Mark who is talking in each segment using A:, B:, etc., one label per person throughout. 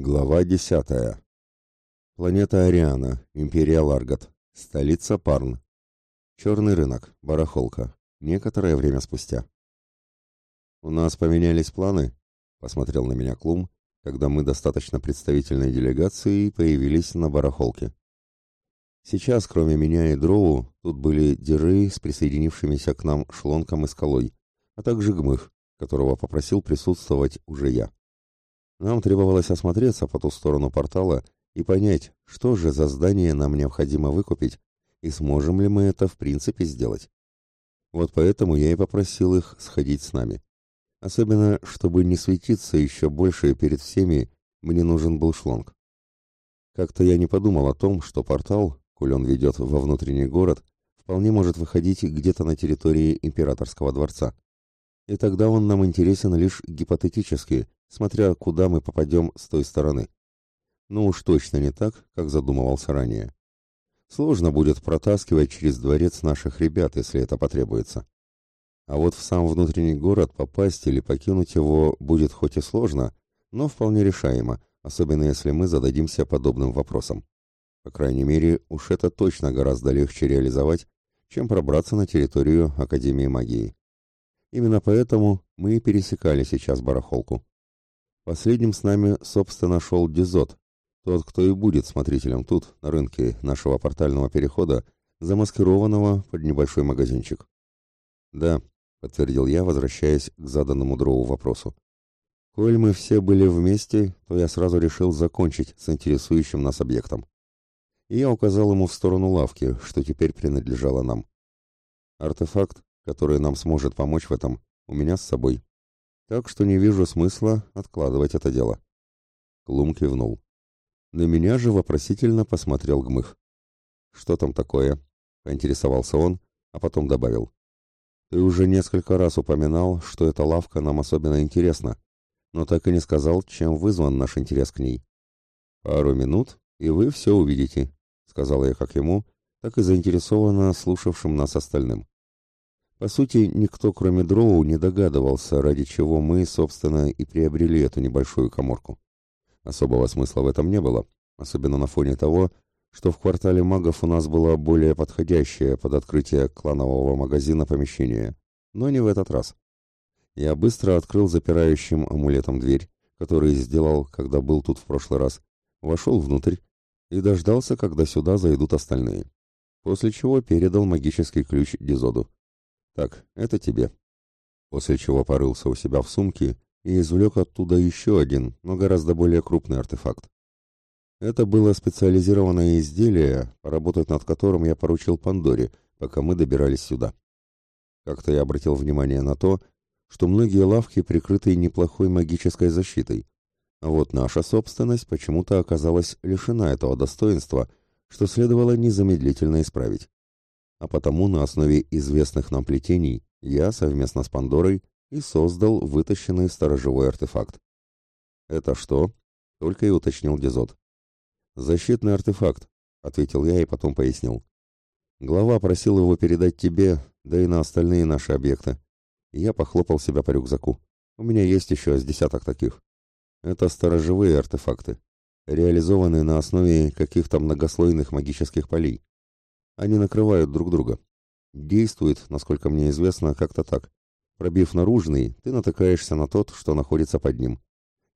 A: Глава десятая. Планета Ариана, Империя Ларгат, столица Парн. Черный рынок, барахолка. Некоторое время спустя. «У нас поменялись планы?» — посмотрел на меня Клум, когда мы достаточно представительной делегацией появились на барахолке. Сейчас, кроме меня и Дроу, тут были Диры с присоединившимися к нам Шлонком и Скалой, а также Гмых, которого попросил присутствовать уже я. Нам требовалось осмотреться по ту сторону портала и понять, что же за здание нам необходимо выкупить и сможем ли мы это в принципе сделать. Вот поэтому я и попросил их сходить с нами. Особенно, чтобы не светиться еще больше перед всеми, мне нужен был шланг. Как-то я не подумал о том, что портал, коль он ведет во внутренний город, вполне может выходить где-то на территории императорского дворца. И тогда он нам интересен лишь гипотетически, смотря куда мы попадем с той стороны. Но уж точно не так, как задумывался ранее. Сложно будет протаскивать через дворец наших ребят, если это потребуется. А вот в сам внутренний город попасть или покинуть его будет хоть и сложно, но вполне решаемо, особенно если мы зададимся подобным вопросом. По крайней мере, уж это точно гораздо легче реализовать, чем пробраться на территорию Академии магии. Именно поэтому мы и пересекали сейчас барахолку. Последним с нами, собственно, шел Дизот, тот, кто и будет смотрителем тут, на рынке нашего портального перехода, замаскированного под небольшой магазинчик. «Да», — подтвердил я, возвращаясь к заданному дрову вопросу. «Коль мы все были вместе, то я сразу решил закончить с интересующим нас объектом. И я указал ему в сторону лавки, что теперь принадлежало нам. Артефакт, который нам сможет помочь в этом, у меня с собой так что не вижу смысла откладывать это дело. Клум кивнул. На меня же вопросительно посмотрел Гмых. «Что там такое?» — поинтересовался он, а потом добавил. «Ты уже несколько раз упоминал, что эта лавка нам особенно интересна, но так и не сказал, чем вызван наш интерес к ней. Пару минут, и вы все увидите», — сказал я как ему, так и заинтересованно слушавшим нас остальным. По сути, никто, кроме Дроу, не догадывался, ради чего мы, собственно, и приобрели эту небольшую коморку. Особого смысла в этом не было, особенно на фоне того, что в квартале магов у нас было более подходящее под открытие кланового магазина помещение. Но не в этот раз. Я быстро открыл запирающим амулетом дверь, который сделал, когда был тут в прошлый раз, вошел внутрь и дождался, когда сюда зайдут остальные. После чего передал магический ключ Дизоду. «Так, это тебе». После чего порылся у себя в сумке и извлек оттуда еще один, но гораздо более крупный артефакт. Это было специализированное изделие, поработать над которым я поручил Пандоре, пока мы добирались сюда. Как-то я обратил внимание на то, что многие лавки прикрыты неплохой магической защитой, а вот наша собственность почему-то оказалась лишена этого достоинства, что следовало незамедлительно исправить а потому на основе известных нам плетений я совместно с Пандорой и создал вытащенный сторожевой артефакт. «Это что?» — только и уточнил Дезот. «Защитный артефакт», — ответил я и потом пояснил. «Глава просил его передать тебе, да и на остальные наши объекты. я похлопал себя по рюкзаку. У меня есть еще с десяток таких. Это сторожевые артефакты, реализованные на основе каких-то многослойных магических полей. Они накрывают друг друга. Действует, насколько мне известно, как-то так. Пробив наружный, ты натыкаешься на тот, что находится под ним.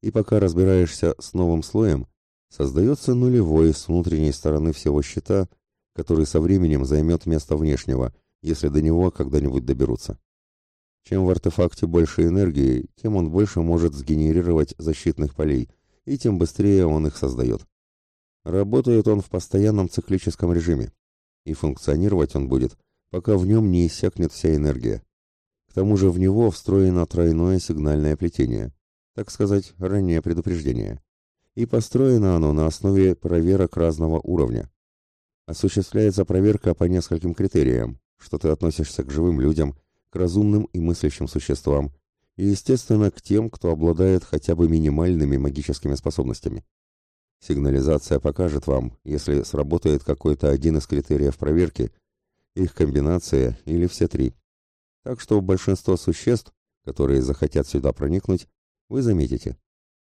A: И пока разбираешься с новым слоем, создается нулевой с внутренней стороны всего щита, который со временем займет место внешнего, если до него когда-нибудь доберутся. Чем в артефакте больше энергии, тем он больше может сгенерировать защитных полей, и тем быстрее он их создает. Работает он в постоянном циклическом режиме и функционировать он будет, пока в нем не иссякнет вся энергия. К тому же в него встроено тройное сигнальное плетение, так сказать, раннее предупреждение. И построено оно на основе проверок разного уровня. Осуществляется проверка по нескольким критериям, что ты относишься к живым людям, к разумным и мыслящим существам, и, естественно, к тем, кто обладает хотя бы минимальными магическими способностями. Сигнализация покажет вам, если сработает какой-то один из критериев проверки, их комбинация или все три. Так что большинство существ, которые захотят сюда проникнуть, вы заметите.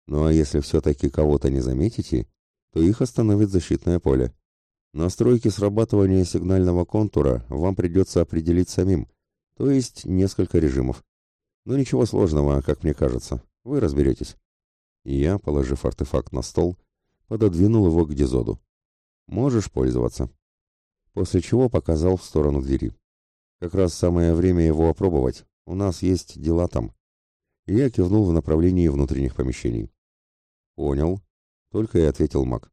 A: Ну а если все-таки кого-то не заметите, то их остановит защитное поле. Настройки срабатывания сигнального контура вам придется определить самим, то есть несколько режимов. Но ничего сложного, как мне кажется, вы разберетесь. И я, положив артефакт на стол, пододвинул его к Дизоду. Можешь пользоваться. После чего показал в сторону двери. Как раз самое время его опробовать. У нас есть дела там. И я кивнул в направлении внутренних помещений. Понял. Только и ответил маг.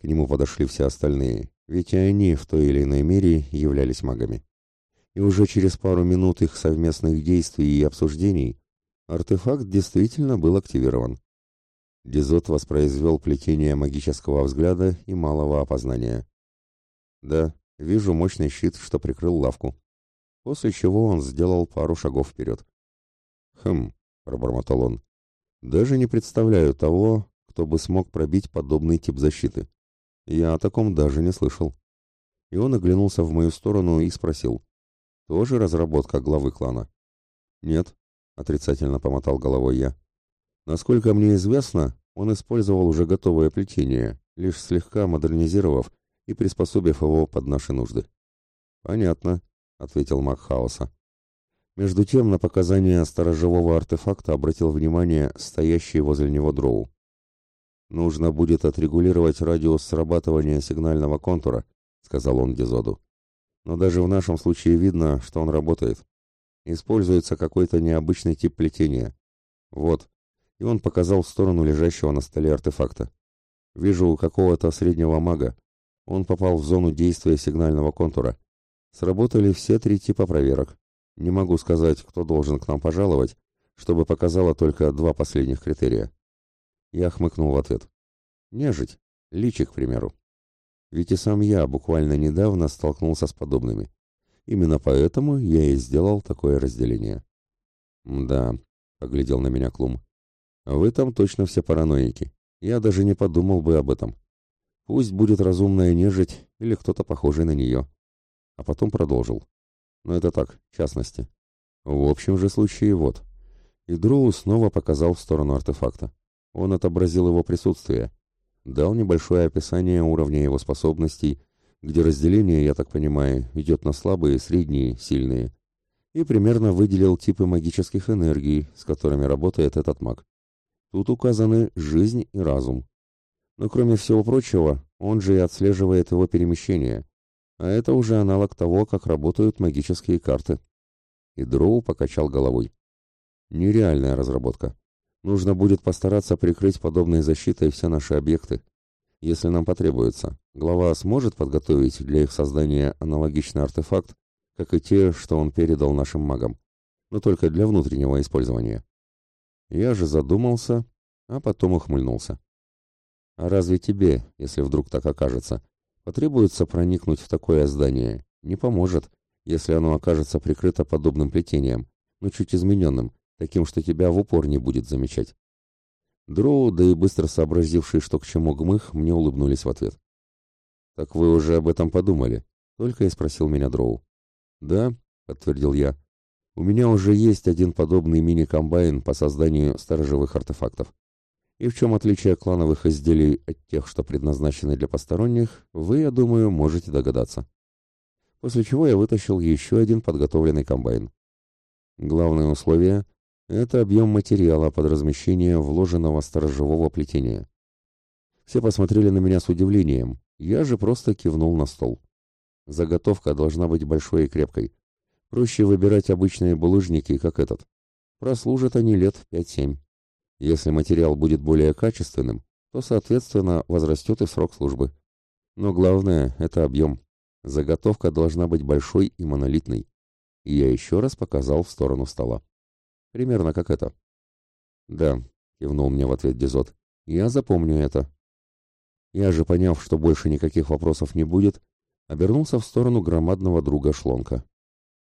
A: К нему подошли все остальные, ведь и они в той или иной мере являлись магами. И уже через пару минут их совместных действий и обсуждений артефакт действительно был активирован. Дизот воспроизвел плетение магического взгляда и малого опознания. Да, вижу мощный щит, что прикрыл лавку. После чего он сделал пару шагов вперед. «Хм», — пробормотал он, — «даже не представляю того, кто бы смог пробить подобный тип защиты. Я о таком даже не слышал. И он оглянулся в мою сторону и спросил. Тоже разработка главы клана? Нет, отрицательно помотал головой я. Насколько мне известно, он использовал уже готовое плетение, лишь слегка модернизировав и приспособив его под наши нужды. Понятно, ответил маг хаоса. Между тем на показания сторожевого артефакта обратил внимание стоящий возле него дроу. Нужно будет отрегулировать радиус срабатывания сигнального контура, сказал он Дизоду. Но даже в нашем случае видно, что он работает. Используется какой-то необычный тип плетения. Вот. И он показал в сторону лежащего на столе артефакта. Вижу у какого-то среднего мага. Он попал в зону действия сигнального контура. Сработали все три типа проверок. Не могу сказать, кто должен к нам пожаловать, чтобы показало только два последних критерия. Я хмыкнул в ответ. Нежить. Личик, к примеру. Ведь и сам я буквально недавно столкнулся с подобными. Именно поэтому я и сделал такое разделение. «Да», — поглядел на меня Клум, — «вы там точно все параноики. Я даже не подумал бы об этом. Пусть будет разумная нежить или кто-то похожий на нее». А потом продолжил. Но это так, в частности. В общем же случае вот. И Дроу снова показал в сторону артефакта. Он отобразил его присутствие, дал небольшое описание уровня его способностей, где разделение, я так понимаю, идет на слабые, средние, сильные, и примерно выделил типы магических энергий, с которыми работает этот маг. Тут указаны жизнь и разум. Но кроме всего прочего, он же и отслеживает его перемещение, а это уже аналог того, как работают магические карты. И Дроу покачал головой. Нереальная разработка. Нужно будет постараться прикрыть подобной защитой все наши объекты. Если нам потребуется, глава сможет подготовить для их создания аналогичный артефакт, как и те, что он передал нашим магам, но только для внутреннего использования. Я же задумался, а потом ухмыльнулся. А разве тебе, если вдруг так окажется, потребуется проникнуть в такое здание? Не поможет, если оно окажется прикрыто подобным плетением, но чуть измененным, таким, что тебя в упор не будет замечать. Дроу, да и быстро сообразивший, что к чему гмых, мне улыбнулись в ответ. «Так вы уже об этом подумали?» — только и спросил меня Дроу. «Да», — подтвердил я. «У меня уже есть один подобный мини-комбайн по созданию сторожевых артефактов. И в чем отличие клановых изделий от тех, что предназначены для посторонних, вы, я думаю, можете догадаться». После чего я вытащил еще один подготовленный комбайн. Главное условие это объем материала под размещение вложенного сторожевого плетения. Все посмотрели на меня с удивлением, я же просто кивнул на стол. Заготовка должна быть большой и крепкой. Проще выбирать обычные булыжники, как этот. Прослужат они лет 5-7. Если материал будет более качественным, то, соответственно, возрастет и срок службы. Но главное – это объем. Заготовка должна быть большой и монолитной. И я еще раз показал в сторону стола. Примерно как это. Да, кивнул мне в ответ Дезот. Я запомню это. Я же, поняв, что больше никаких вопросов не будет, обернулся в сторону громадного друга Шлонка.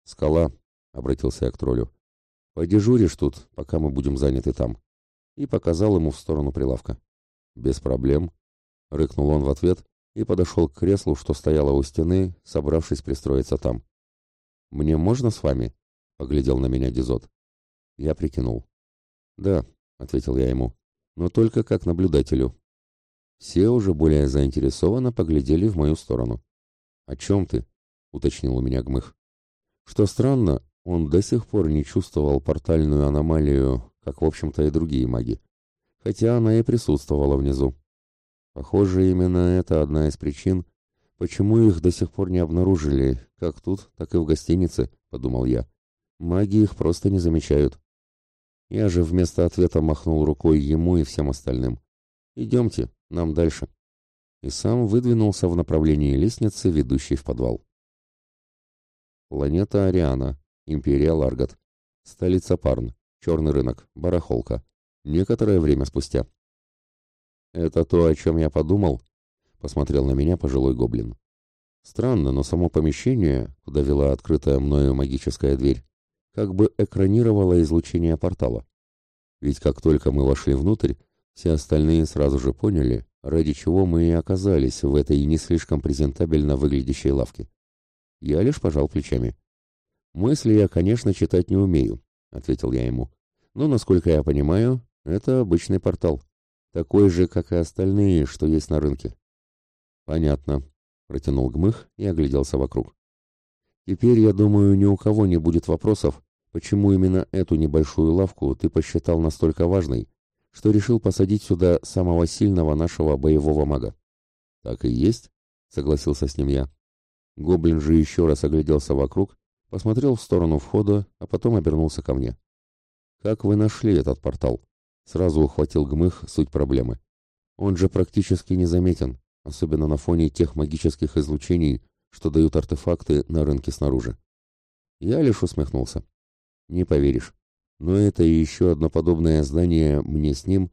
A: «Скала», — обратился я к троллю, — «подежуришь тут, пока мы будем заняты там», и показал ему в сторону прилавка. «Без проблем», — рыкнул он в ответ и подошел к креслу, что стояло у стены, собравшись пристроиться там. «Мне можно с вами?» — поглядел на меня Дезот. Я прикинул. «Да», — ответил я ему, но только как наблюдателю. Все уже более заинтересованно поглядели в мою сторону. «О чем ты?» — уточнил у меня Гмых. Что странно, он до сих пор не чувствовал портальную аномалию, как, в общем-то, и другие маги. Хотя она и присутствовала внизу. Похоже, именно это одна из причин, почему их до сих пор не обнаружили, как тут, так и в гостинице, подумал я. Маги их просто не замечают. Я же вместо ответа махнул рукой ему и всем остальным. «Идемте, нам дальше». И сам выдвинулся в направлении лестницы, ведущей в подвал. Планета Ариана, Империя Ларгат, столица Парн, черный рынок, барахолка. Некоторое время спустя. «Это то, о чем я подумал?» — посмотрел на меня пожилой гоблин. Странно, но само помещение, куда вела открытая мною магическая дверь, как бы экранировало излучение портала. Ведь как только мы вошли внутрь, все остальные сразу же поняли, ради чего мы и оказались в этой не слишком презентабельно выглядящей лавке. Я лишь пожал плечами. «Мысли я, конечно, читать не умею», — ответил я ему. «Но, насколько я понимаю, это обычный портал, такой же, как и остальные, что есть на рынке». «Понятно», — протянул Гмых и огляделся вокруг. Теперь, я думаю, ни у кого не будет вопросов, почему именно эту небольшую лавку ты посчитал настолько важной, что решил посадить сюда самого сильного нашего боевого мага. Так и есть, согласился с ним я. Гоблин же еще раз огляделся вокруг, посмотрел в сторону входа, а потом обернулся ко мне. Как вы нашли этот портал? Сразу ухватил Гмых суть проблемы. Он же практически незаметен, особенно на фоне тех магических излучений, что дают артефакты на рынке снаружи. Я лишь усмехнулся. Не поверишь. Но это еще одно подобное здание мне с ним,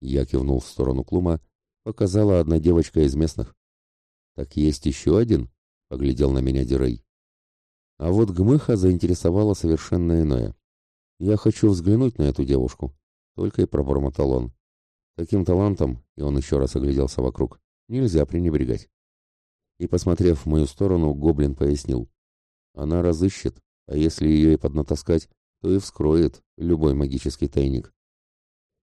A: я кивнул в сторону Клума, показала одна девочка из местных. Так есть еще один? Поглядел на меня Дирей. А вот Гмыха заинтересовало совершенно иное. Я хочу взглянуть на эту девушку. Только и пробормотал он. Таким талантом, и он еще раз огляделся вокруг, нельзя пренебрегать и, посмотрев в мою сторону, гоблин пояснил. Она разыщет, а если ее и поднатаскать, то и вскроет любой магический тайник.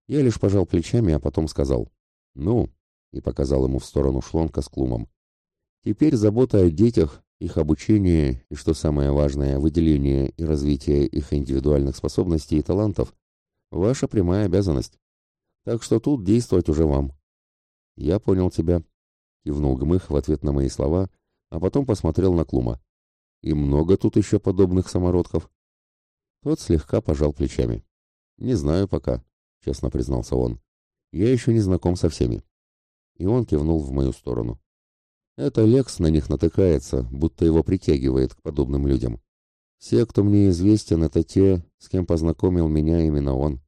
A: Я лишь пожал плечами, а потом сказал «Ну», и показал ему в сторону шлонка с клумом. «Теперь забота о детях, их обучение и, что самое важное, выделение и развитие их индивидуальных способностей и талантов – ваша прямая обязанность. Так что тут действовать уже вам». «Я понял тебя», кивнул Гмых в ответ на мои слова, а потом посмотрел на Клума. И много тут еще подобных самородков. Тот слегка пожал плечами. Не знаю пока, честно признался он. Я еще не знаком со всеми. И он кивнул в мою сторону. Это Лекс на них натыкается, будто его притягивает к подобным людям. Все, кто мне известен, это те, с кем познакомил меня именно он.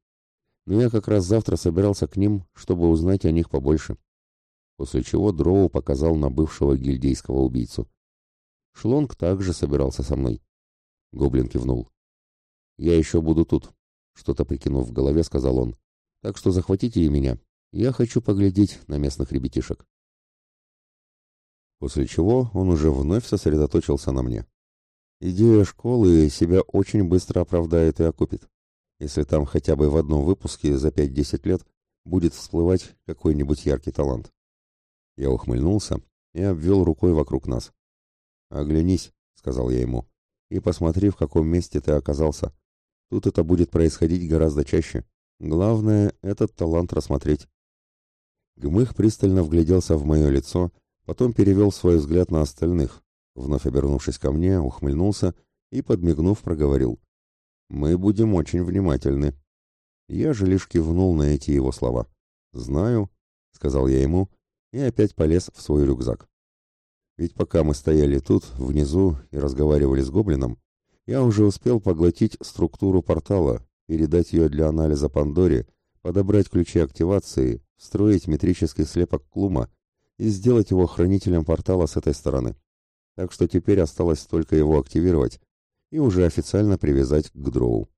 A: Но я как раз завтра собирался к ним, чтобы узнать о них побольше после чего Дроу показал на бывшего гильдейского убийцу. Шлонг также собирался со мной. Гоблин кивнул. «Я еще буду тут», — что-то прикинув в голове, сказал он. «Так что захватите и меня. Я хочу поглядеть на местных ребятишек». После чего он уже вновь сосредоточился на мне. Идея школы себя очень быстро оправдает и окупит, если там хотя бы в одном выпуске за 5-10 лет будет всплывать какой-нибудь яркий талант. Я ухмыльнулся и обвел рукой вокруг нас. «Оглянись», — сказал я ему, — «и посмотри, в каком месте ты оказался. Тут это будет происходить гораздо чаще. Главное — этот талант рассмотреть». Гмых пристально вгляделся в мое лицо, потом перевел свой взгляд на остальных, вновь обернувшись ко мне, ухмыльнулся и, подмигнув, проговорил. «Мы будем очень внимательны». Я же лишь кивнул на эти его слова. «Знаю», — сказал я ему, и опять полез в свой рюкзак. Ведь пока мы стояли тут, внизу, и разговаривали с гоблином, я уже успел поглотить структуру портала, передать ее для анализа Пандоре, подобрать ключи активации, встроить метрический слепок Клума и сделать его хранителем портала с этой стороны. Так что теперь осталось только его активировать и уже официально привязать к дроу.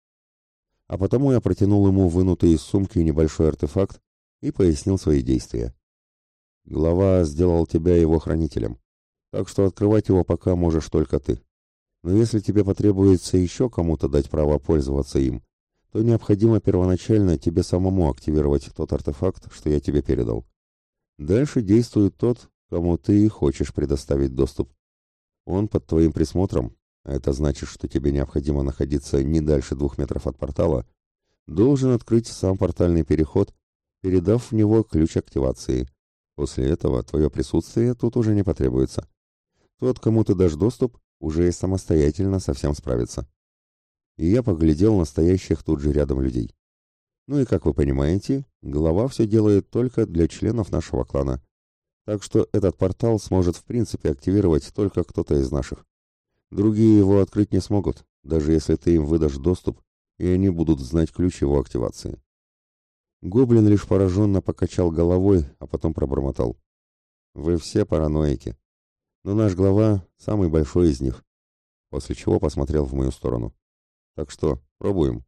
A: А потому я протянул ему вынутый из сумки небольшой артефакт и пояснил свои действия. Глава сделал тебя его хранителем, так что открывать его пока можешь только ты. Но если тебе потребуется еще кому-то дать право пользоваться им, то необходимо первоначально тебе самому активировать тот артефакт, что я тебе передал. Дальше действует тот, кому ты хочешь предоставить доступ. Он под твоим присмотром, а это значит, что тебе необходимо находиться не дальше двух метров от портала, должен открыть сам портальный переход, передав в него ключ активации. После этого твое присутствие тут уже не потребуется. Тот, кому ты дашь доступ, уже и самостоятельно совсем справится. И я поглядел на стоящих тут же рядом людей. Ну и, как вы понимаете, глава все делает только для членов нашего клана. Так что этот портал сможет в принципе активировать только кто-то из наших. Другие его открыть не смогут, даже если ты им выдашь доступ, и они будут знать ключ его активации. Гоблин лишь пораженно покачал головой, а потом пробормотал. «Вы все параноики. Но наш глава — самый большой из них». После чего посмотрел в мою сторону. «Так что, пробуем?»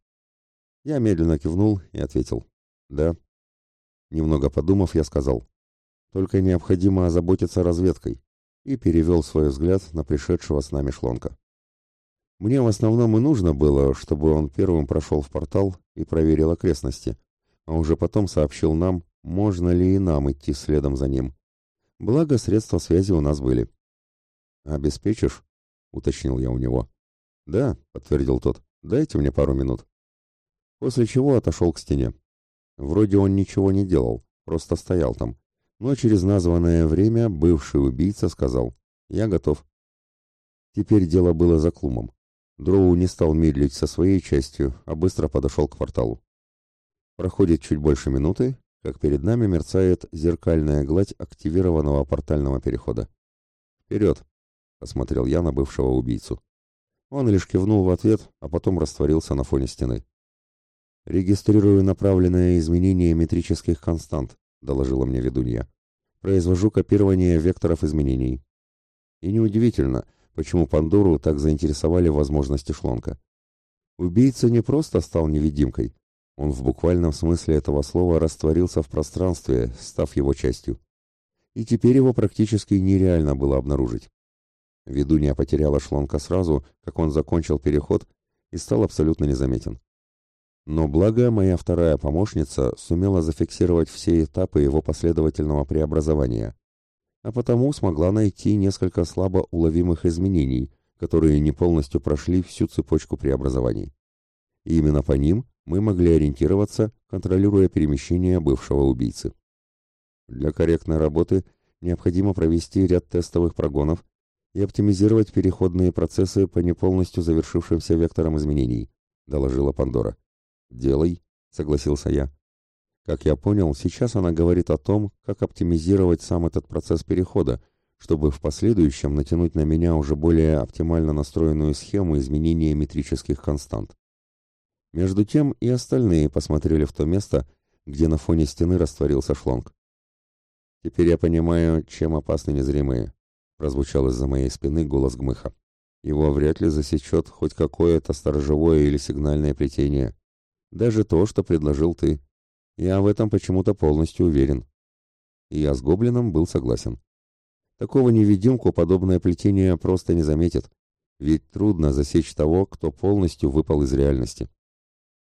A: Я медленно кивнул и ответил. «Да». Немного подумав, я сказал. «Только необходимо озаботиться разведкой» и перевел свой взгляд на пришедшего с нами шлонка. Мне в основном и нужно было, чтобы он первым прошел в портал и проверил окрестности, а уже потом сообщил нам, можно ли и нам идти следом за ним. Благо, средства связи у нас были. «Обеспечишь?» — уточнил я у него. «Да», — подтвердил тот, — «дайте мне пару минут». После чего отошел к стене. Вроде он ничего не делал, просто стоял там. Но через названное время бывший убийца сказал «Я готов». Теперь дело было за Клумом. Дроу не стал медлить со своей частью, а быстро подошел к порталу. Проходит чуть больше минуты, как перед нами мерцает зеркальная гладь активированного портального перехода. «Вперед!» — посмотрел я на бывшего убийцу. Он лишь кивнул в ответ, а потом растворился на фоне стены. «Регистрирую направленное изменение метрических констант», — доложила мне ведунья. «Произвожу копирование векторов изменений». И неудивительно, почему Пандору так заинтересовали возможности шлонка. Убийца не просто стал невидимкой, он в буквальном смысле этого слова растворился в пространстве, став его частью. И теперь его практически нереально было обнаружить. Ведунья потеряла шлонка сразу, как он закончил переход и стал абсолютно незаметен. Но благо моя вторая помощница сумела зафиксировать все этапы его последовательного преобразования, а потому смогла найти несколько слабо уловимых изменений, которые не полностью прошли всю цепочку преобразований. И именно по ним мы могли ориентироваться, контролируя перемещение бывшего убийцы. Для корректной работы необходимо провести ряд тестовых прогонов и оптимизировать переходные процессы по неполностью завершившимся векторам изменений, доложила Пандора. «Делай», — согласился я. Как я понял, сейчас она говорит о том, как оптимизировать сам этот процесс перехода, чтобы в последующем натянуть на меня уже более оптимально настроенную схему изменения метрических констант. Между тем и остальные посмотрели в то место, где на фоне стены растворился шлонг. «Теперь я понимаю, чем опасны незримые», — прозвучал из-за моей спины голос Гмыха. «Его вряд ли засечет хоть какое-то сторожевое или сигнальное плетение. Даже то, что предложил ты. Я в этом почему-то полностью уверен». И я с Гоблином был согласен. Такого невидимку подобное плетение просто не заметит, ведь трудно засечь того, кто полностью выпал из реальности.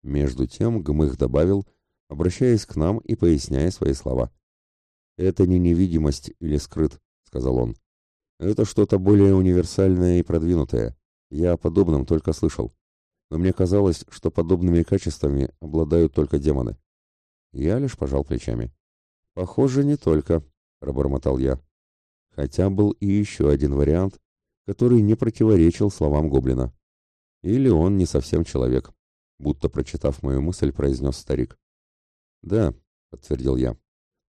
A: Между тем Гмых добавил, обращаясь к нам и поясняя свои слова. «Это не невидимость или скрыт», — сказал он. «Это что-то более универсальное и продвинутое. Я о подобном только слышал. Но мне казалось, что подобными качествами обладают только демоны». Я лишь пожал плечами. «Похоже, не только», — пробормотал я. Хотя был и еще один вариант, который не противоречил словам гоблина. Или он не совсем человек будто прочитав мою мысль, произнес старик. «Да», — подтвердил я.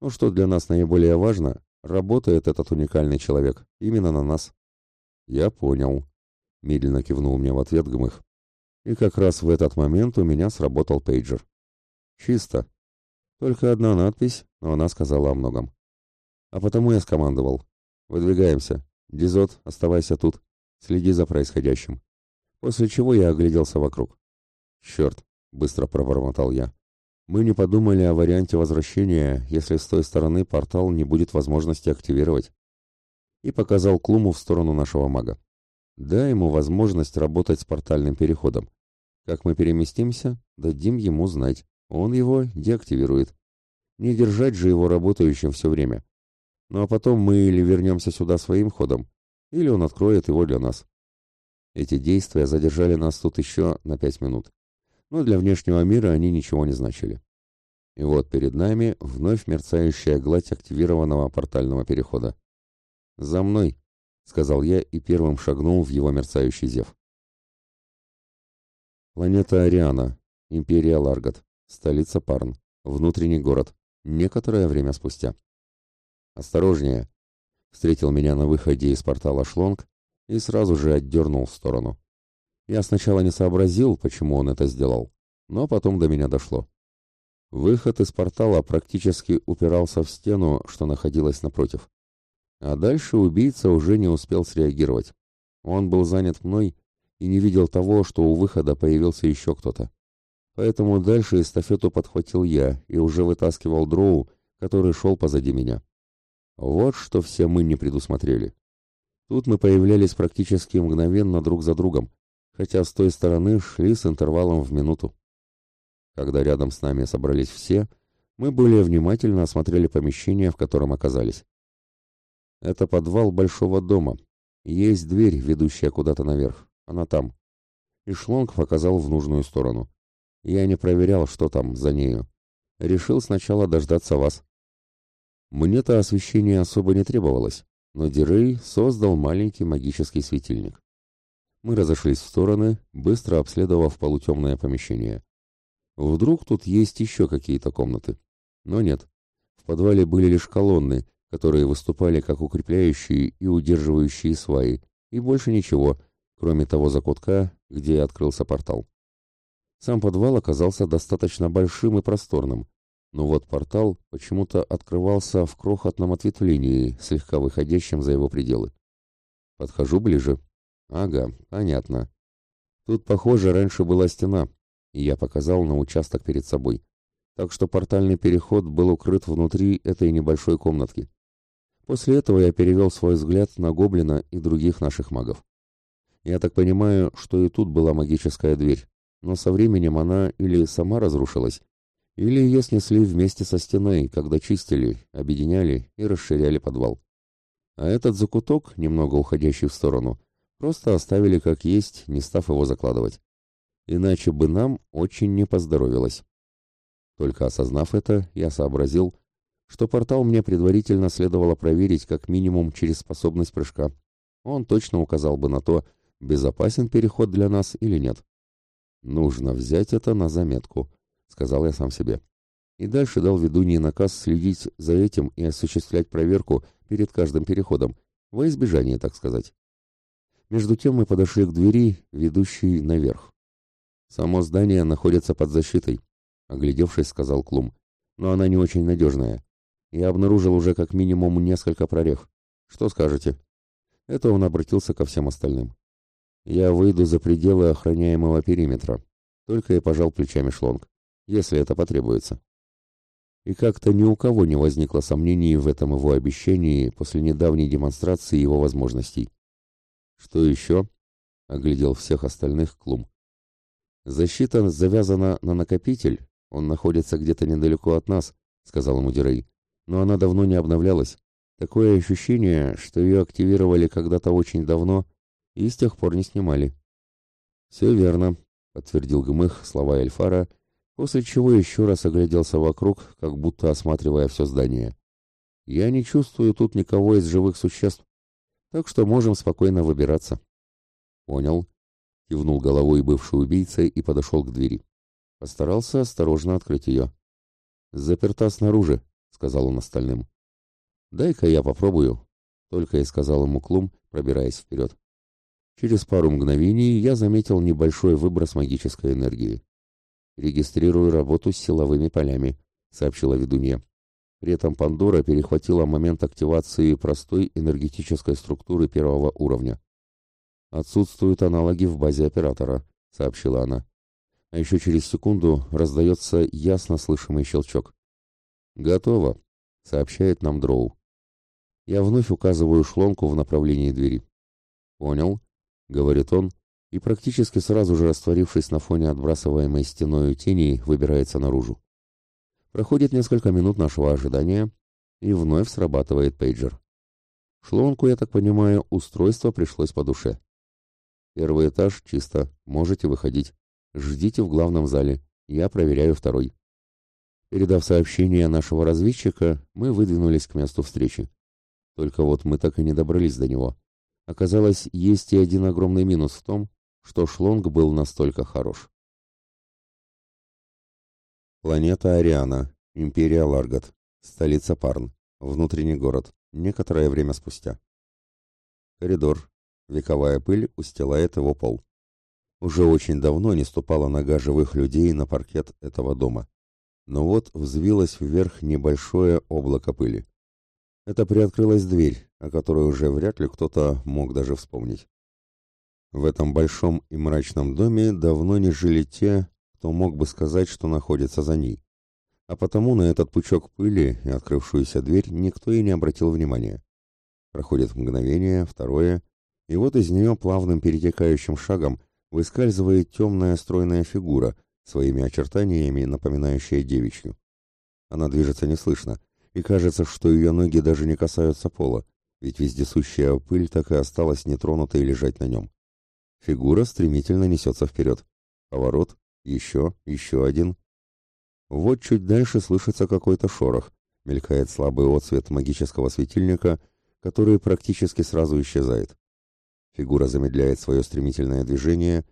A: «Ну что для нас наиболее важно, работает этот уникальный человек именно на нас». «Я понял», — медленно кивнул мне в ответ Гмых. И как раз в этот момент у меня сработал пейджер. «Чисто. Только одна надпись, но она сказала о многом. А потому я скомандовал. «Выдвигаемся. Дизот, оставайся тут. Следи за происходящим». После чего я огляделся вокруг. «Черт!» — быстро пробормотал я. «Мы не подумали о варианте возвращения, если с той стороны портал не будет возможности активировать». И показал Клуму в сторону нашего мага. «Дай ему возможность работать с портальным переходом. Как мы переместимся, дадим ему знать. Он его деактивирует. Не держать же его работающим все время. Ну а потом мы или вернемся сюда своим ходом, или он откроет его для нас. Эти действия задержали нас тут еще на пять минут. Но для внешнего мира они ничего не значили. И вот перед нами вновь мерцающая гладь активированного портального перехода. «За мной!» — сказал я и первым шагнул в его мерцающий зев. Планета Ариана, Империя Ларгат, столица Парн, внутренний город, некоторое время спустя. «Осторожнее!» — встретил меня на выходе из портала Шлонг и сразу же отдернул в сторону. Я сначала не сообразил, почему он это сделал, но потом до меня дошло. Выход из портала практически упирался в стену, что находилась напротив. А дальше убийца уже не успел среагировать. Он был занят мной и не видел того, что у выхода появился еще кто-то. Поэтому дальше эстафету подхватил я и уже вытаскивал дроу, который шел позади меня. Вот что все мы не предусмотрели. Тут мы появлялись практически мгновенно друг за другом, хотя с той стороны шли с интервалом в минуту. Когда рядом с нами собрались все, мы более внимательно осмотрели помещение, в котором оказались. Это подвал большого дома. Есть дверь, ведущая куда-то наверх. Она там. И шлонг показал в нужную сторону. Я не проверял, что там за нею. Решил сначала дождаться вас. Мне-то освещение особо не требовалось, но Дирей создал маленький магический светильник. Мы разошлись в стороны, быстро обследовав полутемное помещение. Вдруг тут есть еще какие-то комнаты. Но нет. В подвале были лишь колонны, которые выступали как укрепляющие и удерживающие сваи, и больше ничего, кроме того закутка, где открылся портал. Сам подвал оказался достаточно большим и просторным, но вот портал почему-то открывался в крохотном ответвлении, слегка выходящем за его пределы. Подхожу ближе. Ага, понятно. Тут, похоже, раньше была стена, и я показал на участок перед собой. Так что портальный переход был укрыт внутри этой небольшой комнатки. После этого я перевел свой взгляд на гоблина и других наших магов. Я так понимаю, что и тут была магическая дверь, но со временем она или сама разрушилась, или ее снесли вместе со стеной, когда чистили, объединяли и расширяли подвал. А этот закуток, немного уходящий в сторону, просто оставили как есть, не став его закладывать иначе бы нам очень не поздоровилось. Только осознав это, я сообразил, что портал мне предварительно следовало проверить как минимум через способность прыжка. Он точно указал бы на то, безопасен переход для нас или нет. «Нужно взять это на заметку», — сказал я сам себе. И дальше дал ведуньи наказ следить за этим и осуществлять проверку перед каждым переходом, во избежание, так сказать. Между тем мы подошли к двери, ведущей наверх. Само здание находится под защитой, оглядевшись, сказал Клум. Но она не очень надежная. Я обнаружил уже как минимум несколько прорех. Что скажете? Это он обратился ко всем остальным. Я выйду за пределы охраняемого периметра. Только и пожал плечами Шлонг, если это потребуется. И как-то ни у кого не возникло сомнений в этом его обещании после недавней демонстрации его возможностей. Что еще? Оглядел всех остальных Клум. «Защита завязана на накопитель, он находится где-то недалеко от нас», — сказал ему Дирей. «Но она давно не обновлялась. Такое ощущение, что ее активировали когда-то очень давно и с тех пор не снимали». «Все верно», — подтвердил Гмых слова Эльфара, после чего еще раз огляделся вокруг, как будто осматривая все здание. «Я не чувствую тут никого из живых существ, так что можем спокойно выбираться». «Понял», Кивнул головой бывший убийца и подошел к двери. Постарался осторожно открыть ее. «Заперта снаружи», — сказал он остальным. «Дай-ка я попробую», — только и сказал ему Клум, пробираясь вперед. Через пару мгновений я заметил небольшой выброс магической энергии. «Регистрирую работу с силовыми полями», — сообщила ведунья. При этом Пандора перехватила момент активации простой энергетической структуры первого уровня. «Отсутствуют аналоги в базе оператора», — сообщила она. А еще через секунду раздается ясно слышимый щелчок. «Готово», — сообщает нам Дроу. Я вновь указываю шлонку в направлении двери. «Понял», — говорит он, и практически сразу же растворившись на фоне отбрасываемой стеною тени, выбирается наружу. Проходит несколько минут нашего ожидания, и вновь срабатывает пейджер. Шлонку, я так понимаю, устройство пришлось по душе. Первый этаж чисто, можете выходить. Ждите в главном зале, я проверяю второй. Передав сообщение нашего разведчика, мы выдвинулись к месту встречи. Только вот мы так и не добрались до него. Оказалось, есть и один огромный минус в том, что шлонг был настолько хорош. Планета Ариана, Империя Ларгат, столица Парн, внутренний город, некоторое время спустя. Коридор, Вековая пыль устилает его пол. Уже очень давно не ступала нога живых людей на паркет этого дома. Но вот взвилось вверх небольшое облако пыли. Это приоткрылась дверь, о которой уже вряд ли кто-то мог даже вспомнить. В этом большом и мрачном доме давно не жили те, кто мог бы сказать, что находится за ней. А потому на этот пучок пыли и открывшуюся дверь никто и не обратил внимания. Проходит мгновение, второе, и вот из нее плавным перетекающим шагом выскальзывает темная стройная фигура, своими очертаниями напоминающая девичью. Она движется неслышно, и кажется, что ее ноги даже не касаются пола, ведь вездесущая пыль так и осталась нетронутой лежать на нем. Фигура стремительно несется вперед. Поворот, еще, еще один. Вот чуть дальше слышится какой-то шорох, мелькает слабый отсвет магического светильника, который практически сразу исчезает. Фигура замедляет свое стремительное движение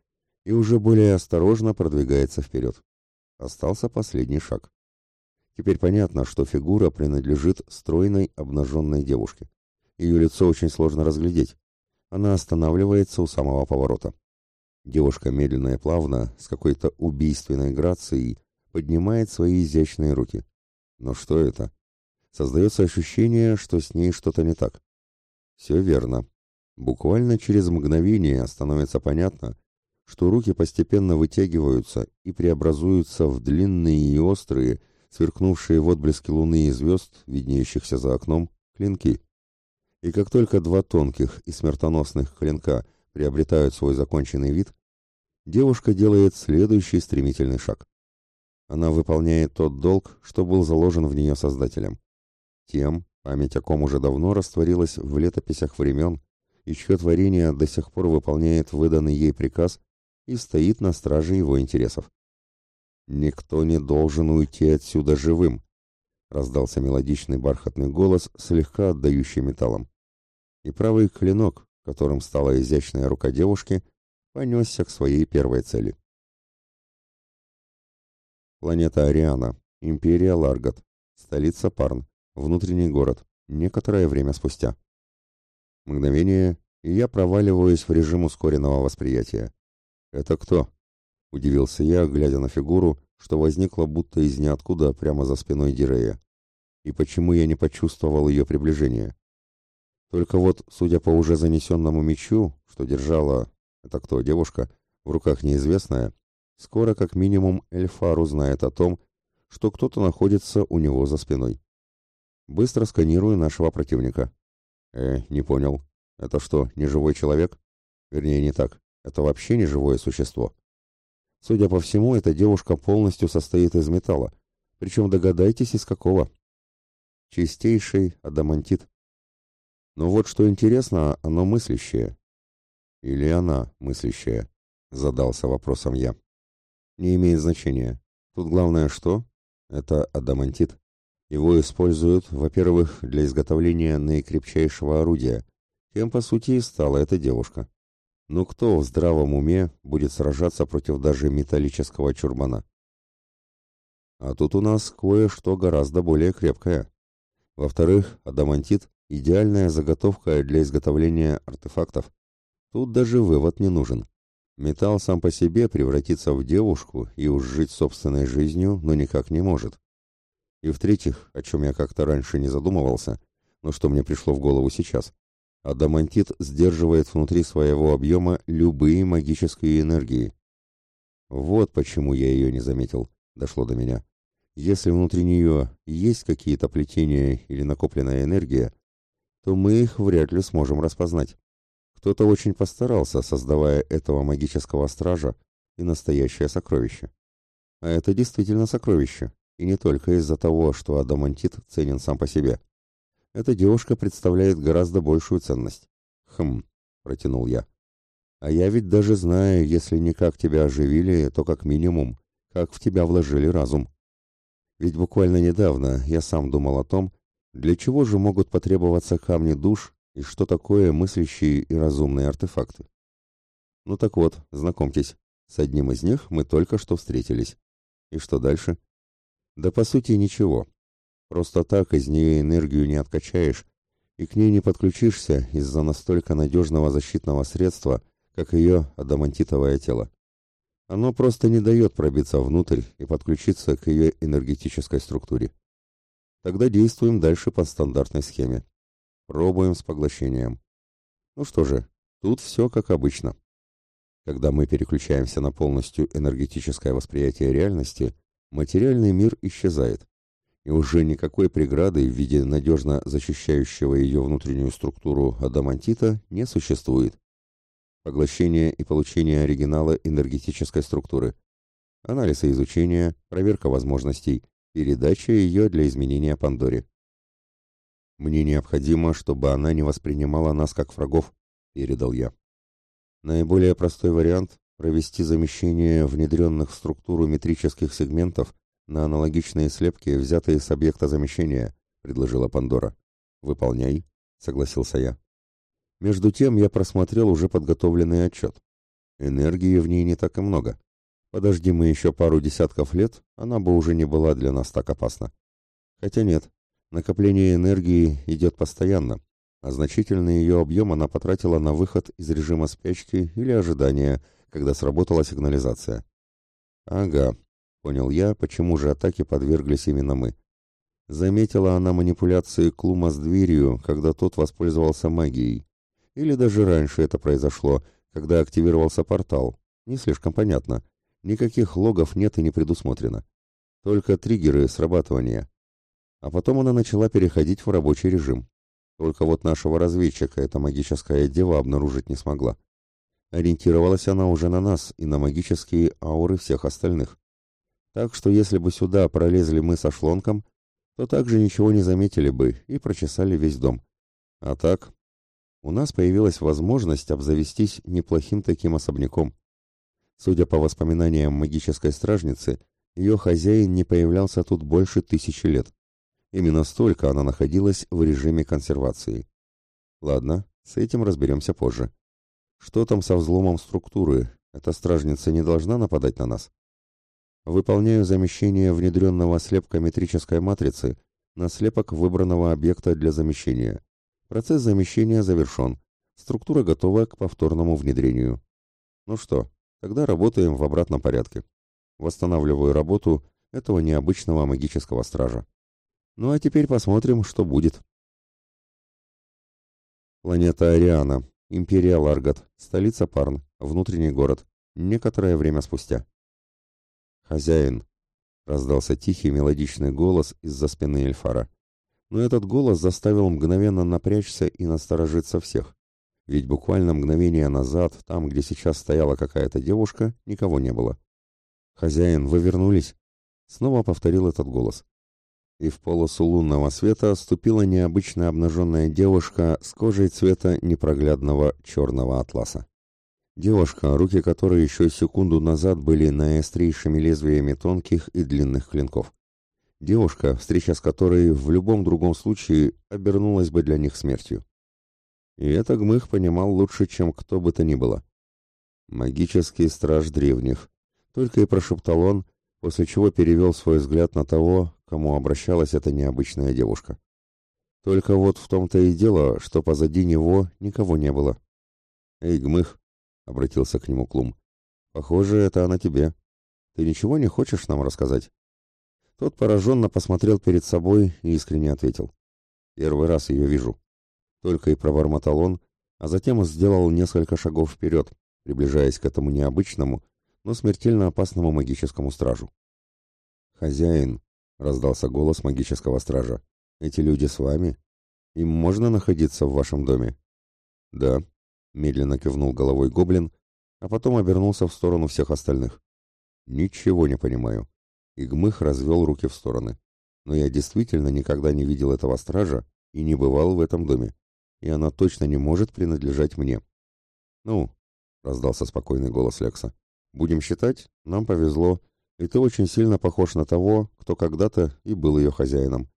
A: и уже более осторожно продвигается вперед. Остался последний шаг. Теперь понятно, что фигура принадлежит стройной обнаженной девушке. Ее лицо очень сложно разглядеть. Она останавливается у самого поворота. Девушка медленно и плавно, с какой-то убийственной грацией, поднимает свои изящные руки. Но что это? Создается ощущение, что с ней что-то не так. Все верно. Буквально через мгновение становится понятно, что руки постепенно вытягиваются и преобразуются в длинные и острые, сверкнувшие в отблеске луны и звезд, виднеющихся за окном, клинки. И как только два тонких и смертоносных клинка приобретают свой законченный вид, девушка делает следующий стремительный шаг. Она выполняет тот долг, что был заложен в нее Создателем. Тем, память о ком уже давно растворилась в летописях времен, и чье творение до сих пор выполняет выданный ей приказ и стоит на страже его интересов. «Никто не должен уйти отсюда живым», — раздался мелодичный бархатный голос, слегка отдающий металлом. И правый клинок, которым стала изящная рука девушки, понесся к своей первой цели. Планета Ариана, Империя Ларгат, столица Парн, внутренний город, некоторое время спустя. Мгновение, и я проваливаюсь в режим ускоренного восприятия. «Это кто?» — удивился я, глядя на фигуру, что возникла будто из ниоткуда прямо за спиной Дирея. И почему я не почувствовал ее приближения? Только вот, судя по уже занесенному мечу, что держала, это кто, девушка, в руках неизвестная, скоро как минимум Эльфар узнает о том, что кто-то находится у него за спиной. Быстро сканирую нашего противника. Э, не понял. Это что, не живой человек? Вернее, не так. Это вообще не живое существо. Судя по всему, эта девушка полностью состоит из металла. Причем догадайтесь, из какого. Чистейший адамантит. Но вот что интересно, оно мыслящее. Или она мыслящая? Задался вопросом я. Не имеет значения. Тут главное что? Это адамантит. Его используют, во-первых, для изготовления наикрепчайшего орудия, кем по сути и стала эта девушка. Ну кто в здравом уме будет сражаться против даже металлического чурбана? А тут у нас кое-что гораздо более крепкое. Во-вторых, адамантит – идеальная заготовка для изготовления артефактов. Тут даже вывод не нужен. Металл сам по себе превратится в девушку и уж жить собственной жизнью, но никак не может. И в-третьих, о чем я как-то раньше не задумывался, но что мне пришло в голову сейчас, адамантит сдерживает внутри своего объема любые магические энергии. Вот почему я ее не заметил, дошло до меня. Если внутри нее есть какие-то плетения или накопленная энергия, то мы их вряд ли сможем распознать. Кто-то очень постарался, создавая этого магического стража и настоящее сокровище. А это действительно сокровище, и не только из-за того, что адамантит ценен сам по себе. Эта девушка представляет гораздо большую ценность. Хм, протянул я. А я ведь даже знаю, если не как тебя оживили, то как минимум, как в тебя вложили разум. Ведь буквально недавно я сам думал о том, для чего же могут потребоваться камни душ и что такое мыслящие и разумные артефакты. Ну так вот, знакомьтесь, с одним из них мы только что встретились. И что дальше? Да по сути ничего. Просто так из нее энергию не откачаешь и к ней не подключишься из-за настолько надежного защитного средства, как ее адамантитовое тело. Оно просто не дает пробиться внутрь и подключиться к ее энергетической структуре. Тогда действуем дальше по стандартной схеме. Пробуем с поглощением. Ну что же, тут все как обычно. Когда мы переключаемся на полностью энергетическое восприятие реальности, материальный мир исчезает, и уже никакой преграды в виде надежно защищающего ее внутреннюю структуру адамантита не существует. Поглощение и получение оригинала энергетической структуры, анализ и изучение, проверка возможностей, передача ее для изменения Пандоре. Мне необходимо, чтобы она не воспринимала нас как врагов, передал я. Наиболее простой вариант – провести замещение внедренных в структуру метрических сегментов на аналогичные слепки, взятые с объекта замещения, предложила Пандора. Выполняй, согласился я. Между тем я просмотрел уже подготовленный отчет. Энергии в ней не так и много. Подожди мы еще пару десятков лет, она бы уже не была для нас так опасна. Хотя нет, накопление энергии идет постоянно, а значительный ее объем она потратила на выход из режима спячки или ожидания, когда сработала сигнализация. Ага, понял я, почему же атаке подверглись именно мы. Заметила она манипуляции Клума с дверью, когда тот воспользовался магией. Или даже раньше это произошло, когда активировался портал. Не слишком понятно. Никаких логов нет и не предусмотрено. Только триггеры срабатывания. А потом она начала переходить в рабочий режим. Только вот нашего разведчика эта магическая дева обнаружить не смогла. Ориентировалась она уже на нас и на магические ауры всех остальных. Так что если бы сюда пролезли мы со шлонком, то также ничего не заметили бы и прочесали весь дом. А так, у нас появилась возможность обзавестись неплохим таким особняком. Судя по воспоминаниям магической стражницы, ее хозяин не появлялся тут больше тысячи лет. Именно столько она находилась в режиме консервации. Ладно, с этим разберемся позже. Что там со взломом структуры? Эта стражница не должна нападать на нас? Выполняю замещение внедренного слепка метрической матрицы на слепок выбранного объекта для замещения. Процесс замещения завершен. Структура готова к повторному внедрению. Ну что, тогда работаем в обратном порядке. Восстанавливаю работу этого необычного магического стража. Ну а теперь посмотрим, что будет. Планета Ариана, Империя Ларгат, столица Парн, внутренний город. Некоторое время спустя. «Хозяин!» — раздался тихий мелодичный голос из-за спины Эльфара. Но этот голос заставил мгновенно напрячься и насторожиться всех. Ведь буквально мгновение назад, там, где сейчас стояла какая-то девушка, никого не было. «Хозяин, вы вернулись?» Снова повторил этот голос и в полосу лунного света ступила необычно обнаженная девушка с кожей цвета непроглядного черного атласа. Девушка, руки которой еще секунду назад были наострейшими лезвиями тонких и длинных клинков. Девушка, встреча с которой в любом другом случае обернулась бы для них смертью. И это Гмых понимал лучше, чем кто бы то ни было. «Магический страж древних», — только и прошептал он, после чего перевел свой взгляд на того, кому обращалась эта необычная девушка. Только вот в том-то и дело, что позади него никого не было. «Эй, Гмых!» — обратился к нему Клум. «Похоже, это она тебе. Ты ничего не хочешь нам рассказать?» Тот пораженно посмотрел перед собой и искренне ответил. «Первый раз ее вижу». Только и пробормотал он, а затем сделал несколько шагов вперед, приближаясь к этому необычному, но смертельно опасному магическому стражу. «Хозяин», — раздался голос магического стража, — «эти люди с вами? Им можно находиться в вашем доме?» «Да», Медленно кивнул головой гоблин, а потом обернулся в сторону всех остальных. Ничего не понимаю. Игмых развел руки в стороны. Но я действительно никогда не видел этого стража и не бывал в этом доме. И она точно не может принадлежать мне. Ну, раздался спокойный голос Лекса. Будем считать, нам повезло, и ты очень сильно похож на того, кто когда-то и был ее хозяином.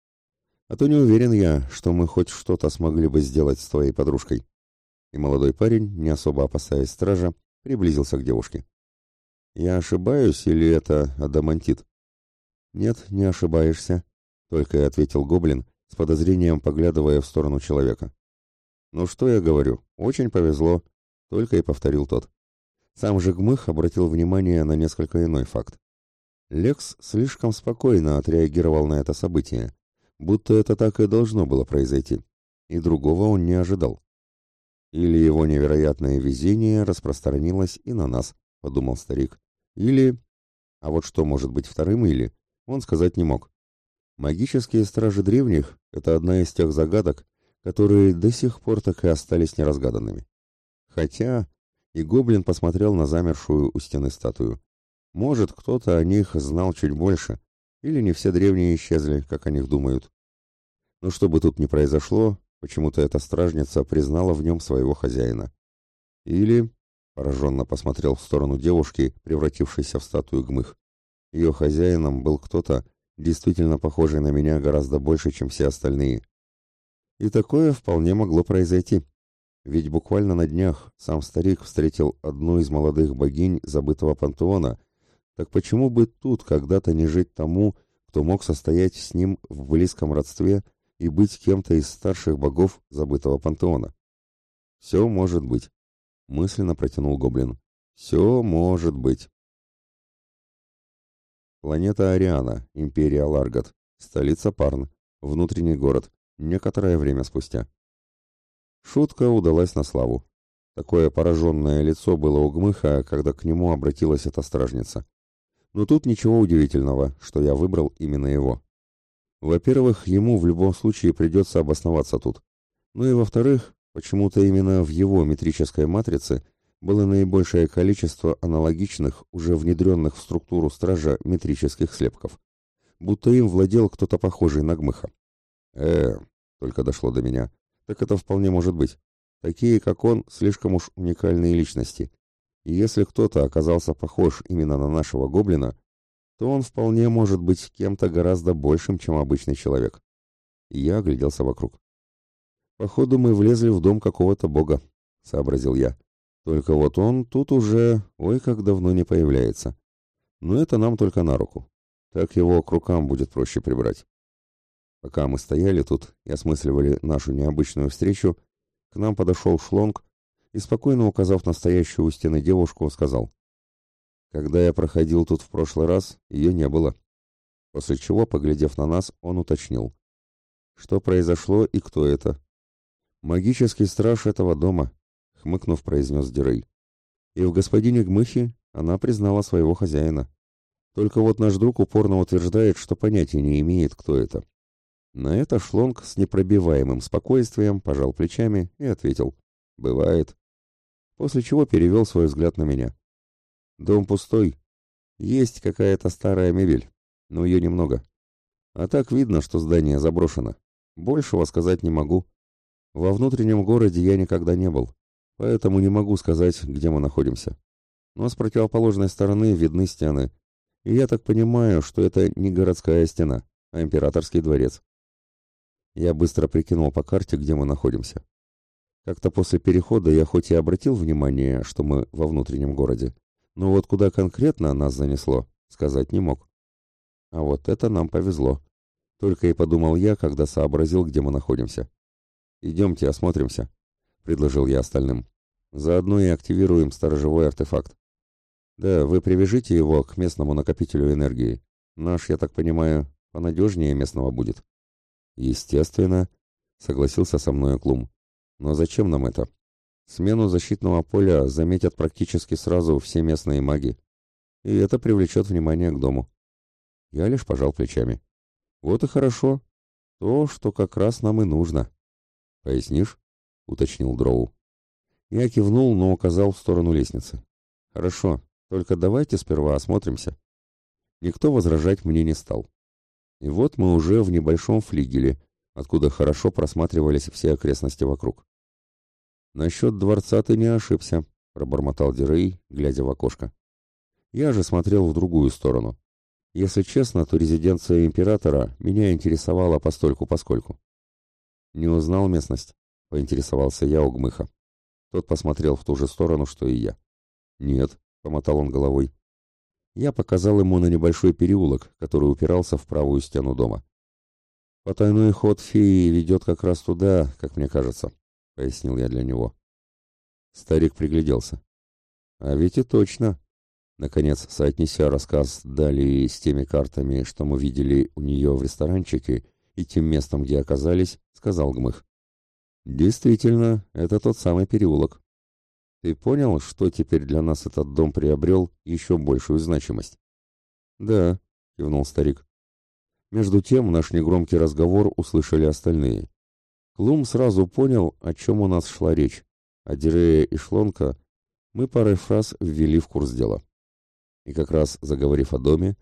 A: А то не уверен я, что мы хоть что-то смогли бы сделать с твоей подружкой. И молодой парень, не особо опасаясь стража, приблизился к девушке. Я ошибаюсь или это адамантит? Нет, не ошибаешься, только и ответил гоблин, с подозрением поглядывая в сторону человека. Ну что я говорю, очень повезло, только и повторил тот. Сам же Гмых обратил внимание на несколько иной факт. Лекс слишком спокойно отреагировал на это событие, будто это так и должно было произойти, и другого он не ожидал. Или его невероятное везение распространилось и на нас, подумал старик. Или... А вот что может быть вторым или, он сказать не мог. Магические стражи древних — это одна из тех загадок, которые до сих пор так и остались неразгаданными. Хотя и гоблин посмотрел на замершую у стены статую. Может, кто-то о них знал чуть больше, или не все древние исчезли, как о них думают. Но что бы тут ни произошло, почему-то эта стражница признала в нем своего хозяина. Или, пораженно посмотрел в сторону девушки, превратившейся в статую гмых, ее хозяином был кто-то, действительно похожий на меня гораздо больше, чем все остальные. И такое вполне могло произойти. Ведь буквально на днях сам старик встретил одну из молодых богинь забытого пантеона. Так почему бы тут когда-то не жить тому, кто мог состоять с ним в близком родстве и быть кем-то из старших богов забытого пантеона? Все может быть, мысленно протянул гоблин. Все может быть. Планета Ариана, Империя Ларгат, столица Парн, внутренний город, некоторое время спустя. Шутка удалась на славу. Такое пораженное лицо было у Гмыха, когда к нему обратилась эта стражница. Но тут ничего удивительного, что я выбрал именно его. Во-первых, ему в любом случае придется обосноваться тут. Ну и во-вторых, почему-то именно в его метрической матрице было наибольшее количество аналогичных, уже внедренных в структуру стража метрических слепков. Будто им владел кто-то похожий на Гмыха. э только дошло до меня так это вполне может быть. Такие, как он, слишком уж уникальные личности. И если кто-то оказался похож именно на нашего гоблина, то он вполне может быть кем-то гораздо большим, чем обычный человек. Я огляделся вокруг. «Походу, мы влезли в дом какого-то бога», — сообразил я. «Только вот он тут уже, ой, как давно не появляется. Но это нам только на руку. Так его к рукам будет проще прибрать». Пока мы стояли тут и осмысливали нашу необычную встречу, к нам подошел Шлонг и, спокойно указав на стоящую у стены девушку, сказал, «Когда я проходил тут в прошлый раз, ее не было». После чего, поглядев на нас, он уточнил, «Что произошло и кто это?» «Магический страж этого дома», — хмыкнув, произнес Дирей. «И в господине Гмыхе она признала своего хозяина. Только вот наш друг упорно утверждает, что понятия не имеет, кто это». На это Шлонг с непробиваемым спокойствием пожал плечами и ответил «Бывает». После чего перевел свой взгляд на меня. «Дом пустой. Есть какая-то старая мебель, но ее немного. А так видно, что здание заброшено. Большего сказать не могу. Во внутреннем городе я никогда не был, поэтому не могу сказать, где мы находимся. Но с противоположной стороны видны стены, и я так понимаю, что это не городская стена, а императорский дворец. Я быстро прикинул по карте, где мы находимся. Как-то после перехода я хоть и обратил внимание, что мы во внутреннем городе, но вот куда конкретно нас занесло, сказать не мог. А вот это нам повезло. Только и подумал я, когда сообразил, где мы находимся. «Идемте, осмотримся», — предложил я остальным. «Заодно и активируем сторожевой артефакт. Да, вы привяжите его к местному накопителю энергии. Наш, я так понимаю, понадежнее местного будет». Естественно, согласился со мной Клум. Но зачем нам это? Смену защитного поля заметят практически сразу все местные маги, и это привлечет внимание к дому. Я лишь пожал плечами. Вот и хорошо. То, что как раз нам и нужно. Пояснишь? уточнил Дроу. Я кивнул, но указал в сторону лестницы. «Хорошо, только давайте сперва осмотримся». Никто возражать мне не стал. И вот мы уже в небольшом флигеле, откуда хорошо просматривались все окрестности вокруг. «Насчет дворца ты не ошибся», — пробормотал Дирей, глядя в окошко. Я же смотрел в другую сторону. Если честно, то резиденция императора меня интересовала постольку-поскольку. «Не узнал местность?» — поинтересовался я у Гмыха. Тот посмотрел в ту же сторону, что и я. «Нет», — помотал он головой. Я показал ему на небольшой переулок, который упирался в правую стену дома. «Потайной ход феи ведет как раз туда, как мне кажется», — пояснил я для него. Старик пригляделся. «А ведь и точно», Наконец, соотнеся рассказ Дали с теми картами, что мы видели у нее в ресторанчике, и тем местом, где оказались, сказал Гмых. «Действительно, это тот самый переулок. Ты понял, что теперь для нас этот дом приобрел еще большую значимость?» «Да», — кивнул старик. Между тем наш негромкий разговор услышали остальные. Клум сразу понял, о чем у нас шла речь, а Дирея и Шлонка мы парой фраз ввели в курс дела. И как раз заговорив о доме,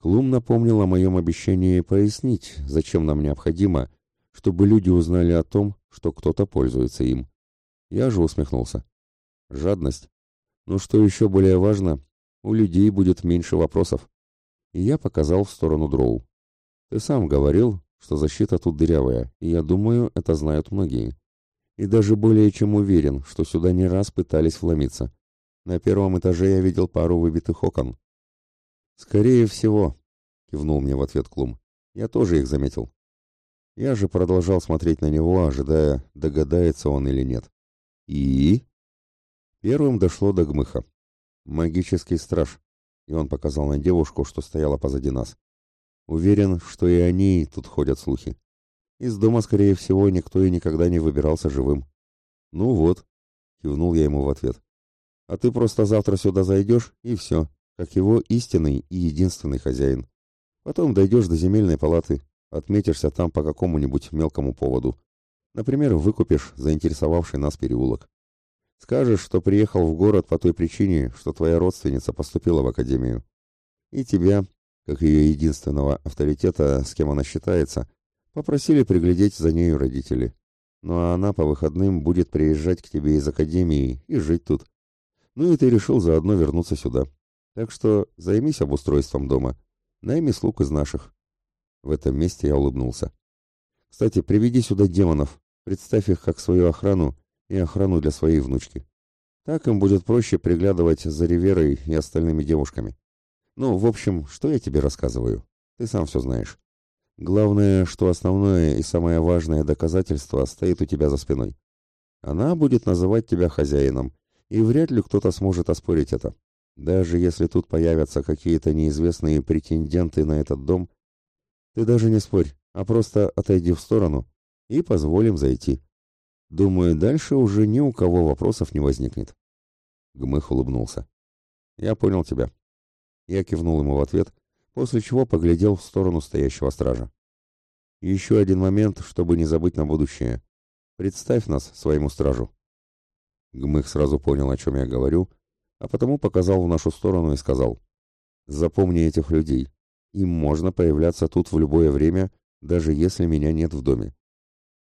A: Клум напомнил о моем обещании пояснить, зачем нам необходимо, чтобы люди узнали о том, что кто-то пользуется им. Я же усмехнулся. Жадность. Но что еще более важно, у людей будет меньше вопросов. И я показал в сторону дроу. Ты сам говорил, что защита тут дырявая, и я думаю, это знают многие. И даже более чем уверен, что сюда не раз пытались вломиться. На первом этаже я видел пару выбитых окон. Скорее всего, кивнул мне в ответ Клум. Я тоже их заметил. Я же продолжал смотреть на него, ожидая, догадается он или нет. И первым дошло до Гмыха. Магический страж. И он показал на девушку, что стояла позади нас. Уверен, что и они тут ходят слухи. Из дома, скорее всего, никто и никогда не выбирался живым. Ну вот, кивнул я ему в ответ. А ты просто завтра сюда зайдешь, и все, как его истинный и единственный хозяин. Потом дойдешь до земельной палаты, отметишься там по какому-нибудь мелкому поводу. Например, выкупишь заинтересовавший нас переулок. Скажешь, что приехал в город по той причине, что твоя родственница поступила в академию. И тебя, как ее единственного авторитета, с кем она считается, попросили приглядеть за нею родители. Ну а она по выходным будет приезжать к тебе из академии и жить тут. Ну и ты решил заодно вернуться сюда. Так что займись обустройством дома. Найми слуг из наших. В этом месте я улыбнулся. Кстати, приведи сюда демонов. Представь их как свою охрану и охрану для своей внучки. Так им будет проще приглядывать за Риверой и остальными девушками. Ну, в общем, что я тебе рассказываю? Ты сам все знаешь. Главное, что основное и самое важное доказательство стоит у тебя за спиной. Она будет называть тебя хозяином, и вряд ли кто-то сможет оспорить это. Даже если тут появятся какие-то неизвестные претенденты на этот дом, ты даже не спорь, а просто отойди в сторону и позволим зайти. Думаю, дальше уже ни у кого вопросов не возникнет. Гмых улыбнулся. Я понял тебя. Я кивнул ему в ответ, после чего поглядел в сторону стоящего стража. Еще один момент, чтобы не забыть на будущее. Представь нас своему стражу. Гмых сразу понял, о чем я говорю, а потому показал в нашу сторону и сказал, «Запомни этих людей. Им можно появляться тут в любое время, даже если меня нет в доме.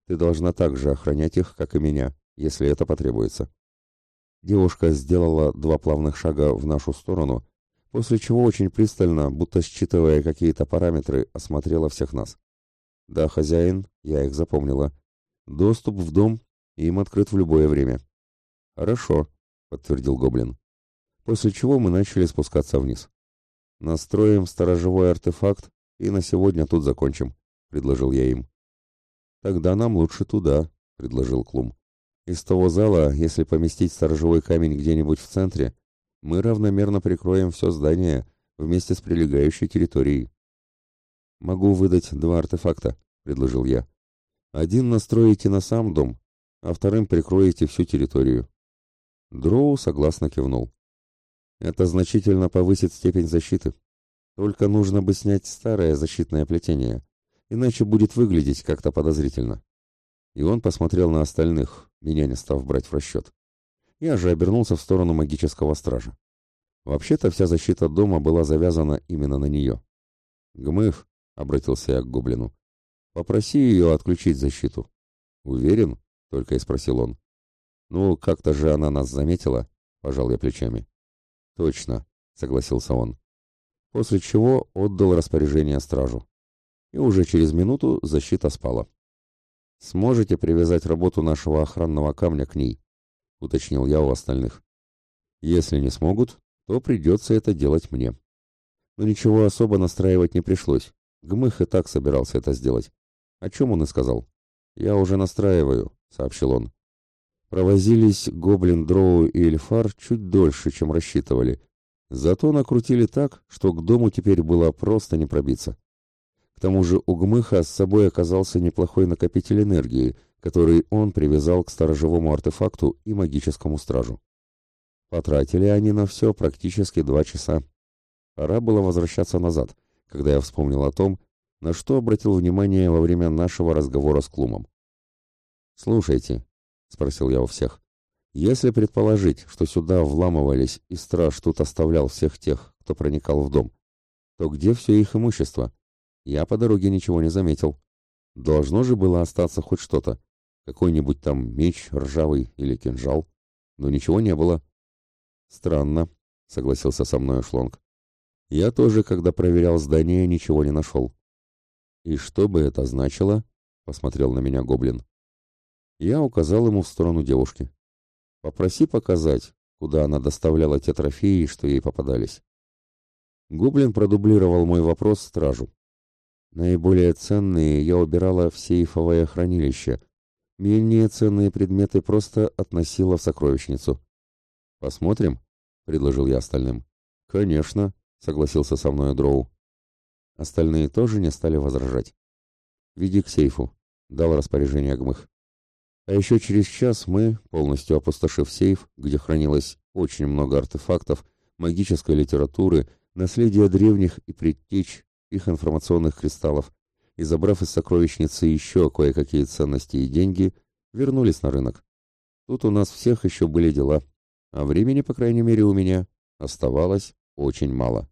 A: Ты должна также охранять их, как и меня, если это потребуется». Девушка сделала два плавных шага в нашу сторону, после чего очень пристально, будто считывая какие-то параметры, осмотрела всех нас. «Да, хозяин, я их запомнила. Доступ в дом им открыт в любое время». «Хорошо», — подтвердил Гоблин. После чего мы начали спускаться вниз. «Настроим сторожевой артефакт и на сегодня тут закончим», — предложил я им. «Тогда нам лучше туда», — предложил Клум. «Из того зала, если поместить сторожевой камень где-нибудь в центре, мы равномерно прикроем все здание вместе с прилегающей территорией». «Могу выдать два артефакта», — предложил я. «Один настроите на сам дом, а вторым прикроете всю территорию. Дроу согласно кивнул. Это значительно повысит степень защиты. Только нужно бы снять старое защитное плетение, иначе будет выглядеть как-то подозрительно. И он посмотрел на остальных, меня не став брать в расчет. Я же обернулся в сторону магического стража. Вообще-то вся защита дома была завязана именно на нее. «Гмыв», — обратился я к гоблину, — «попроси ее отключить защиту». «Уверен?» — только и спросил он. «Ну, как-то же она нас заметила», — пожал я плечами. «Точно», — согласился он. После чего отдал распоряжение стражу. И уже через минуту защита спала. «Сможете привязать работу нашего охранного камня к ней?» — уточнил я у остальных. «Если не смогут, то придется это делать мне». Но ничего особо настраивать не пришлось. Гмых и так собирался это сделать. О чем он и сказал. «Я уже настраиваю», — сообщил он. Провозились Гоблин, Дроу и Эльфар чуть дольше, чем рассчитывали. Зато накрутили так, что к дому теперь было просто не пробиться. К тому же у Гмыха с собой оказался неплохой накопитель энергии, который он привязал к сторожевому артефакту и магическому стражу. Потратили они на все практически два часа. Пора было возвращаться назад, когда я вспомнил о том, на что обратил внимание во время нашего разговора с Клумом. «Слушайте», — спросил я у всех, — «если предположить, что сюда вламывались и страж тут оставлял всех тех, кто проникал в дом, то где все их имущество?» Я по дороге ничего не заметил. Должно же было остаться хоть что-то. Какой-нибудь там меч ржавый или кинжал. Но ничего не было. Странно, согласился со мной Шлонг. Я тоже, когда проверял здание, ничего не нашел. И что бы это значило? Посмотрел на меня гоблин. Я указал ему в сторону девушки. Попроси показать, куда она доставляла те трофеи, что ей попадались. Гоблин продублировал мой вопрос стражу. Наиболее ценные я убирала в сейфовое хранилище. Менее ценные предметы просто относила в сокровищницу. «Посмотрим?» — предложил я остальным. «Конечно», — согласился со мной Дроу. Остальные тоже не стали возражать. «Веди к сейфу», — дал распоряжение Гмых. А еще через час мы, полностью опустошив сейф, где хранилось очень много артефактов, магической литературы, наследия древних и предтеч их информационных кристаллов и, забрав из сокровищницы еще кое-какие ценности и деньги, вернулись на рынок. Тут у нас всех еще были дела, а времени, по крайней мере, у меня оставалось очень мало.